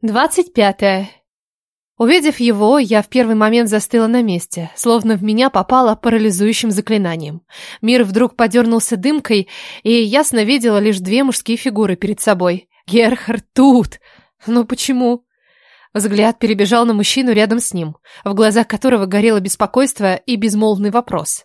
Двадцать пятое. Увидев его, я в первый момент застыла на месте, словно в меня попало парализующим заклинанием. Мир вдруг подернулся дымкой, и ясно видела лишь две мужские фигуры перед собой. Герхард тут! Но почему? Взгляд перебежал на мужчину рядом с ним, в глазах которого горело беспокойство и безмолвный вопрос.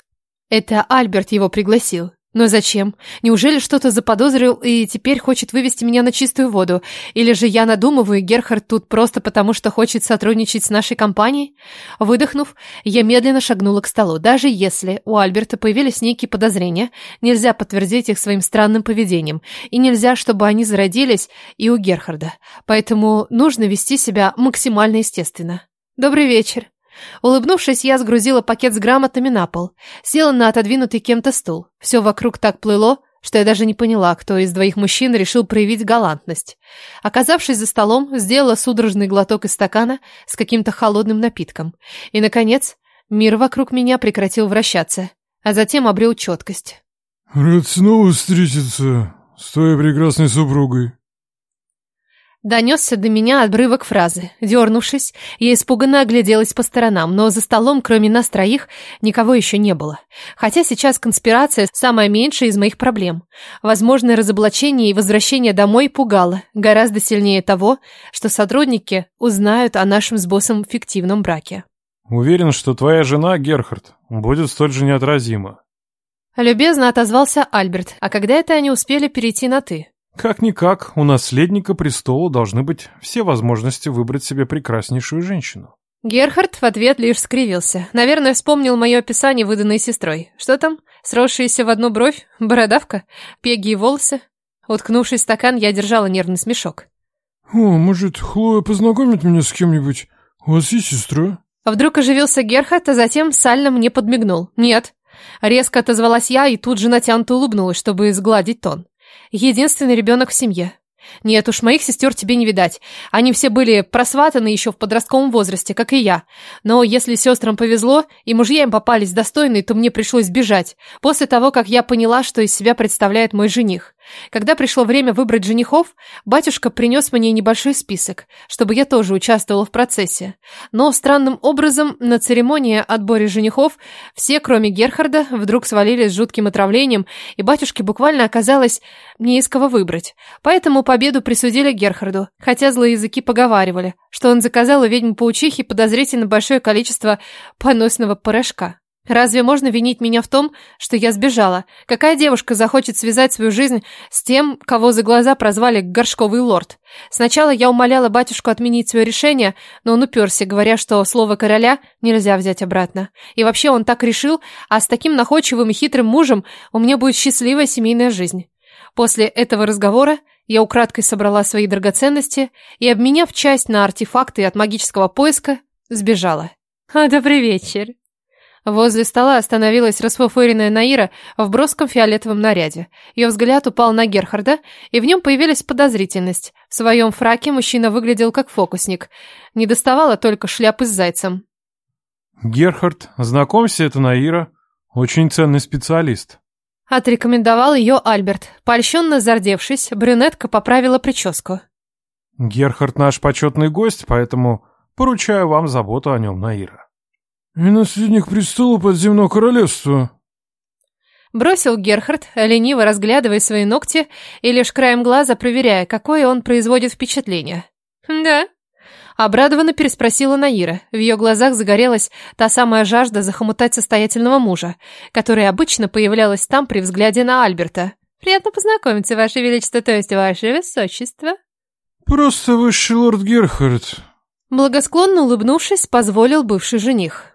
Это Альберт его пригласил. Но зачем? Неужели что-то заподозрил и теперь хочет вывести меня на чистую воду? Или же я надумываю, Герхард тут просто потому, что хочет сотрудничать с нашей компанией? Выдохнув, я медленно шагнула к столу. Даже если у Альберта появились некие подозрения, нельзя подтвердить их своим странным поведением. И нельзя, чтобы они зародились и у Герхарда. Поэтому нужно вести себя максимально естественно. Добрый вечер. Улыбнувшись, я сгрузила пакет с грамотами на пол, села на отодвинутый кем-то стул. Все вокруг так плыло, что я даже не поняла, кто из двоих мужчин решил проявить галантность. Оказавшись за столом, сделала судорожный глоток из стакана с каким-то холодным напитком. И, наконец, мир вокруг меня прекратил вращаться, а затем обрел четкость. «Рад снова встретиться с твоей прекрасной супругой», Донесся до меня обрывок фразы. Дернувшись, я испуганно огляделась по сторонам, но за столом, кроме нас троих, никого еще не было. Хотя сейчас конспирация – самая меньшая из моих проблем. Возможное разоблачение и возвращение домой пугало, гораздо сильнее того, что сотрудники узнают о нашем с боссом фиктивном браке. «Уверен, что твоя жена, Герхард, будет столь же неотразима». Любезно отозвался Альберт, а когда это они успели перейти на «ты»? Как-никак, у наследника престола должны быть все возможности выбрать себе прекраснейшую женщину. Герхард в ответ лишь скривился. Наверное, вспомнил мое описание, выданное сестрой. Что там? Сросшиеся в одну бровь? Бородавка? Пеги и волосы? Уткнувшись в стакан, я держала нервный смешок. «О, может, Хлоя познакомит меня с кем-нибудь? У вас есть сестра?» Вдруг оживился Герхард, а затем сально мне подмигнул. «Нет». Резко отозвалась я и тут же натянуто улыбнулась, чтобы сгладить тон. Единственный ребенок в семье. Нет уж, моих сестер тебе не видать. Они все были просватаны еще в подростковом возрасте, как и я. Но если сестрам повезло, и мужья им попались достойные, то мне пришлось бежать. После того, как я поняла, что из себя представляет мой жених. Когда пришло время выбрать женихов, батюшка принес мне небольшой список, чтобы я тоже участвовала в процессе. Но странным образом на церемонии отбора женихов все, кроме Герхарда, вдруг свалились с жутким отравлением, и батюшке буквально оказалось не из кого выбрать. Поэтому победу присудили Герхарду, хотя злые языки поговаривали, что он заказал у ведьмы-паучихи подозрительно большое количество поносного порошка. Разве можно винить меня в том, что я сбежала? Какая девушка захочет связать свою жизнь с тем, кого за глаза прозвали горшковый лорд? Сначала я умоляла батюшку отменить свое решение, но он уперся, говоря, что слово короля нельзя взять обратно. И вообще он так решил, а с таким находчивым и хитрым мужем у меня будет счастливая семейная жизнь. После этого разговора я украдкой собрала свои драгоценности и, обменяв часть на артефакты от магического поиска, сбежала. А, добрый вечер. Возле стола остановилась расфуфыренная Наира в броском фиолетовом наряде. Ее взгляд упал на Герхарда, и в нем появилась подозрительность. В своем фраке мужчина выглядел как фокусник. Не доставала только шляпы с зайцем. «Герхард, знакомься, это Наира. Очень ценный специалист». Отрекомендовал ее Альберт. Польщенно зардевшись, брюнетка поправила прическу. «Герхард наш почетный гость, поэтому поручаю вам заботу о нем, Наира». «И наследник престола подземного королевства». Бросил Герхард, лениво разглядывая свои ногти и лишь краем глаза проверяя, какое он производит впечатление. «Да?» Обрадованно переспросила Наира. В ее глазах загорелась та самая жажда захомутать состоятельного мужа, которая обычно появлялась там при взгляде на Альберта. «Приятно познакомиться, Ваше Величество, то есть Ваше Высочество». «Просто высший лорд Герхард». Благосклонно улыбнувшись, позволил бывший жених.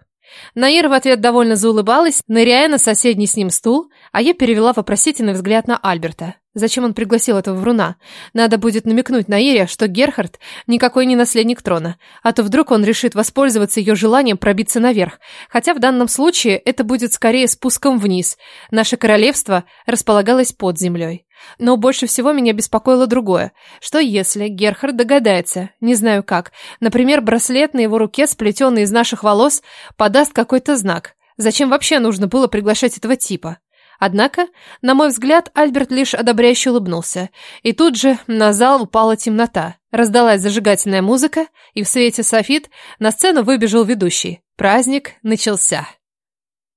Наира в ответ довольно заулыбалась, ныряя на соседний с ним стул, а я перевела вопросительный взгляд на Альберта. Зачем он пригласил этого вруна? Надо будет намекнуть Наире, что Герхард никакой не наследник трона, а то вдруг он решит воспользоваться ее желанием пробиться наверх. Хотя в данном случае это будет скорее спуском вниз. Наше королевство располагалось под землей. Но больше всего меня беспокоило другое. Что если Герхард догадается, не знаю как, например, браслет на его руке, сплетенный из наших волос, подаст какой-то знак? Зачем вообще нужно было приглашать этого типа? Однако, на мой взгляд, Альберт лишь одобряюще улыбнулся. И тут же на зал упала темнота. Раздалась зажигательная музыка, и в свете софит на сцену выбежал ведущий. Праздник начался.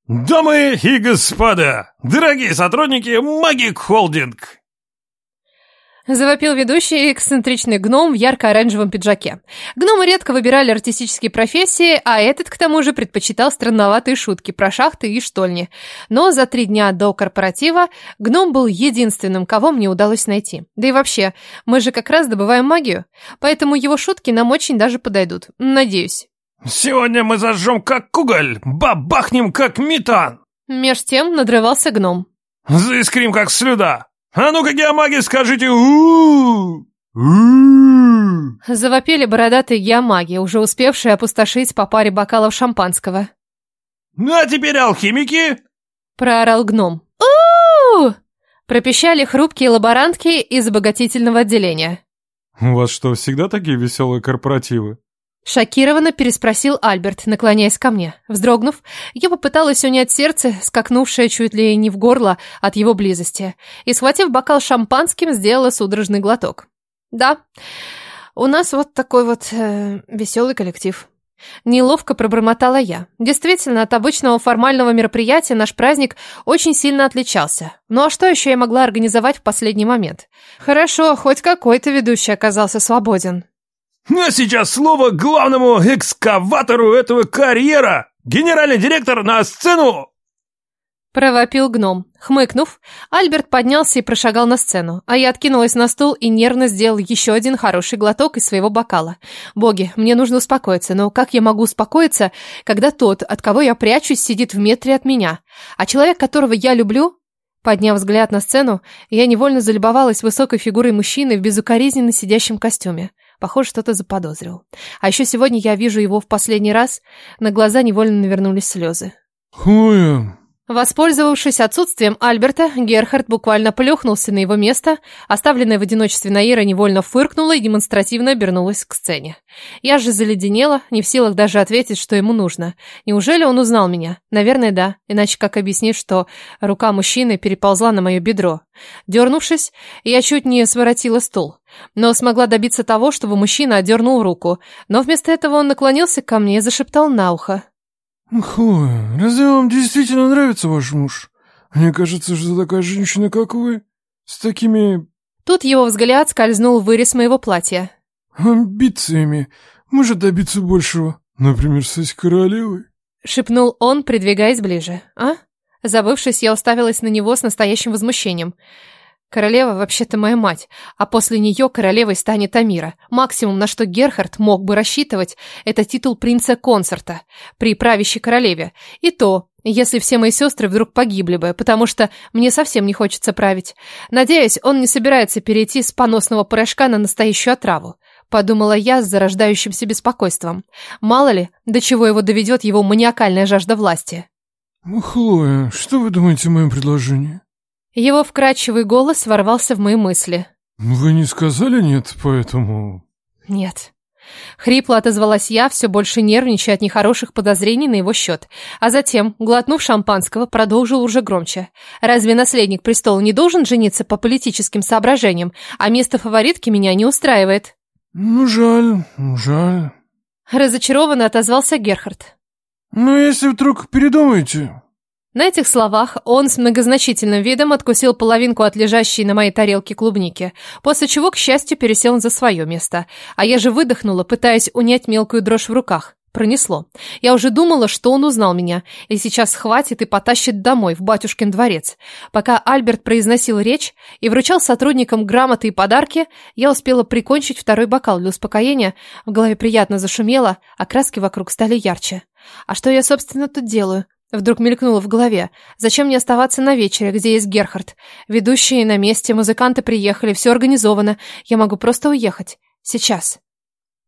«Дамы и господа, дорогие сотрудники Магик Холдинг!» Завопил ведущий эксцентричный гном в ярко-оранжевом пиджаке. Гномы редко выбирали артистические профессии, а этот, к тому же, предпочитал странноватые шутки про шахты и штольни. Но за три дня до корпоратива гном был единственным, кого мне удалось найти. Да и вообще, мы же как раз добываем магию, поэтому его шутки нам очень даже подойдут. Надеюсь. «Сегодня мы зажжем как уголь, бабахнем как метан!» Меж тем надрывался гном. «Заискрим как слюда! А ну-ка, геомаги, скажите у Завопили бородатые геомаги, уже успевшие опустошить по паре бокалов шампанского. «Ну а теперь алхимики!» Проорал гном. у Пропищали хрупкие лаборантки из обогатительного отделения. «У вас что, всегда такие веселые корпоративы?» Шокированно переспросил Альберт, наклоняясь ко мне. Вздрогнув, я попыталась унять сердце, скакнувшее чуть ли не в горло от его близости, и, схватив бокал шампанским, сделала судорожный глоток. Да, у нас вот такой вот э, веселый коллектив. Неловко пробормотала я. Действительно, от обычного формального мероприятия наш праздник очень сильно отличался. Ну а что еще я могла организовать в последний момент? Хорошо, хоть какой-то ведущий оказался свободен. А сейчас слово главному экскаватору этого карьера! Генеральный директор на сцену!» Провопил гном. Хмыкнув, Альберт поднялся и прошагал на сцену, а я откинулась на стул и нервно сделал еще один хороший глоток из своего бокала. Боги, мне нужно успокоиться, но как я могу успокоиться, когда тот, от кого я прячусь, сидит в метре от меня, а человек, которого я люблю... Подняв взгляд на сцену, я невольно залюбовалась высокой фигурой мужчины в безукоризненно сидящем костюме. Похоже, что-то заподозрил. А еще сегодня я вижу его в последний раз. На глаза невольно навернулись слезы. «Хуя, Воспользовавшись отсутствием Альберта, Герхард буквально плюхнулся на его место, оставленная в одиночестве Наира невольно фыркнула и демонстративно обернулась к сцене. Я же заледенела, не в силах даже ответить, что ему нужно. Неужели он узнал меня? Наверное, да, иначе как объяснить, что рука мужчины переползла на мое бедро? Дернувшись, я чуть не своротила стул, но смогла добиться того, чтобы мужчина отдернул руку, но вместо этого он наклонился ко мне и зашептал на ухо. «Хлоя, разве вам действительно нравится ваш муж? Мне кажется, что такая женщина, как вы, с такими...» Тут его взгляд скользнул в вырез моего платья. «Амбициями может добиться большего, например, стать королевой». Шепнул он, придвигаясь ближе. «А?» Забывшись, я уставилась на него с настоящим возмущением. Королева вообще-то моя мать, а после нее королевой станет Амира. Максимум, на что Герхард мог бы рассчитывать, это титул принца-консорта при правящей королеве. И то, если все мои сестры вдруг погибли бы, потому что мне совсем не хочется править. Надеюсь, он не собирается перейти с поносного порошка на настоящую отраву. Подумала я с зарождающимся беспокойством. Мало ли, до чего его доведет его маниакальная жажда власти. «Хлоя, что вы думаете о моем предложении?» Его вкрадчивый голос ворвался в мои мысли. «Вы не сказали нет, поэтому...» «Нет». Хрипло отозвалась я, все больше нервничая от нехороших подозрений на его счет. А затем, глотнув шампанского, продолжил уже громче. «Разве наследник престола не должен жениться по политическим соображениям, а место фаворитки меня не устраивает?» «Ну, жаль, жаль». Разочарованно отозвался Герхард. «Но если вдруг передумаете, на этих словах он с многозначительным видом откусил половинку от лежащей на моей тарелке клубники, после чего, к счастью, пересел за свое место. А я же выдохнула, пытаясь унять мелкую дрожь в руках. Пронесло. Я уже думала, что он узнал меня, и сейчас схватит и потащит домой, в батюшкин дворец. Пока Альберт произносил речь и вручал сотрудникам грамоты и подарки, я успела прикончить второй бокал для успокоения, в голове приятно зашумело, а краски вокруг стали ярче. А что я, собственно, тут делаю? Вдруг мелькнуло в голове. Зачем мне оставаться на вечере, где есть Герхард? Ведущие на месте, музыканты приехали, все организовано. Я могу просто уехать. Сейчас.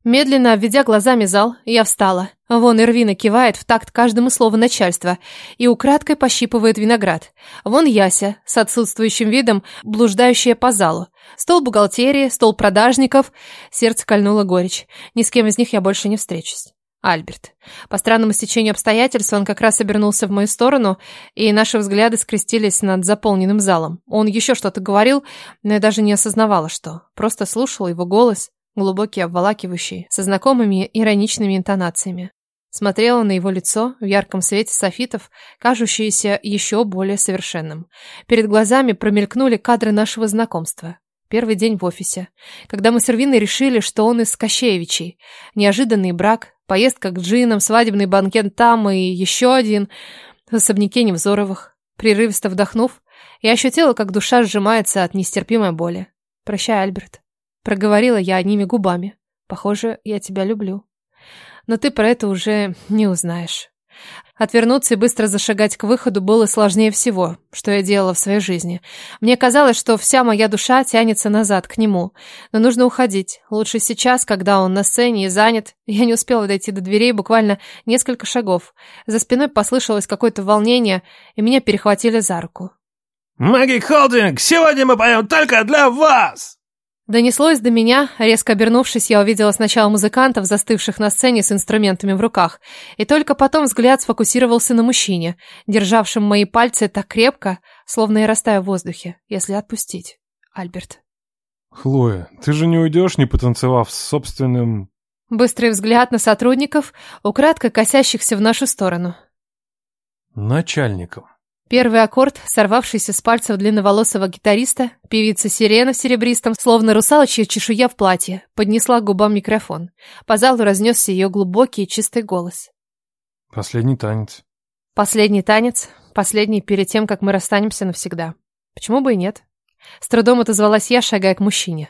Медленно обведя глазами зал, я встала. Вон Ирвина кивает в такт каждому слову начальства и украдкой пощипывает виноград. Вон Яся, с отсутствующим видом, блуждающая по залу. Стол бухгалтерии, стол продажников. Сердце кольнуло горечь. Ни с кем из них я больше не встречусь. Альберт. По странному стечению обстоятельств он как раз обернулся в мою сторону, и наши взгляды скрестились над заполненным залом. Он еще что-то говорил, но я даже не осознавала, что. Просто слушала его голос, глубокий, обволакивающий, со знакомыми ироничными интонациями. Смотрела на его лицо в ярком свете софитов, кажущееся еще более совершенным. Перед глазами промелькнули кадры нашего знакомства. Первый день в офисе. Когда мы с Ирвиной решили, что он из Кощеевичей. Неожиданный брак, поездка к джинам, свадебный банкет там и еще один в особняке Невзоровых. Прерывисто вдохнув, я ощутила, как душа сжимается от нестерпимой боли. «Прощай, Альберт», — проговорила я одними губами. «Похоже, я тебя люблю» но ты про это уже не узнаешь. Отвернуться и быстро зашагать к выходу было сложнее всего, что я делала в своей жизни. Мне казалось, что вся моя душа тянется назад, к нему. Но нужно уходить. Лучше сейчас, когда он на сцене и занят. Я не успела дойти до дверей буквально несколько шагов. За спиной послышалось какое-то волнение, и меня перехватили за руку. «Магик Холдинг, сегодня мы поем только для вас!» Донеслось до меня, резко обернувшись, я увидела сначала музыкантов, застывших на сцене с инструментами в руках, и только потом взгляд сфокусировался на мужчине, державшем мои пальцы так крепко, словно я растаю в воздухе, если отпустить. Альберт. Хлоя, ты же не уйдешь, не потанцевав с собственным... Быстрый взгляд на сотрудников, украдко косящихся в нашу сторону. Начальником. Первый аккорд, сорвавшийся с пальцев длинноволосого гитариста, певица Сирена в серебристом, словно русалочья чешуя в платье, поднесла к губам микрофон. По залу разнесся ее глубокий и чистый голос. Последний танец. Последний танец, последний перед тем, как мы расстанемся навсегда. Почему бы и нет? С трудом отозвалась я, шагая к мужчине.